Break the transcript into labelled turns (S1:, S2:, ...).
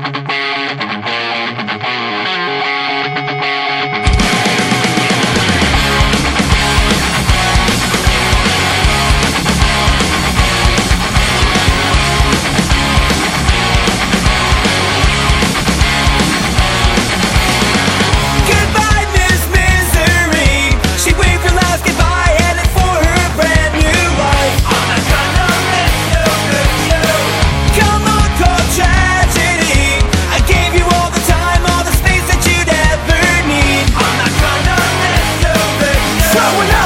S1: Thank Throwing